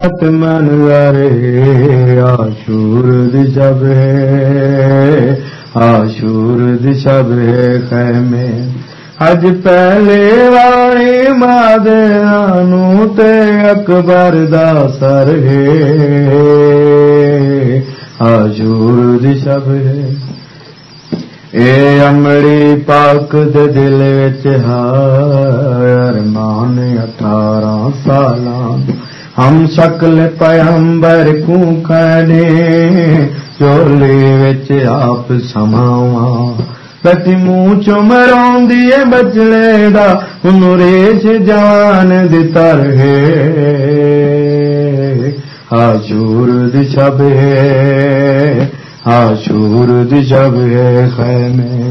ਸਤਮਨ ਵਰੇ ਆਸ਼ੂਰ ਦਿਸ਼ਬੇ ਆਸ਼ੂਰ ਦਿਸ਼ਬੇ ਖੈਮੇ। ਅੱਜ ਪਹਿਲੇ ਵਾਣੀ ਮਾਦਿਆਂ ਨੂੰ ਤੇ ਅਕਬਰ ਦਾ ਸਰ ਹੈ, ਆਸ਼ੂਰ ਦਿਸ਼ਬੇ ਏ ਅਮੜੀ ਪਾਕ ਦੇ ਦਿਲ ਵਿੱਚ ਹਾਰ ਮਾਨ 18 ਸਾਲਾਂ हम सकल पैगंबर को कहने चोले विच आप समावा ਬਤੀ ਮੂੰਹ ਚ ਮਰਾਉਂਦੀ ਏ ਬਚਲੇ ਦਾ ਉਹਨੂੰ ਚ ਜਾਨ ਦੀ ਤਰਹੇ ਹਾਜ਼ੂਰ ਦੀ ਛਬੇ ਹਾਜ਼ੂਰ ਦੀ ਛਬੇ ਖੈਮੇ।